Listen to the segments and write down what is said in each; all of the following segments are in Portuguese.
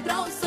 te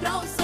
pra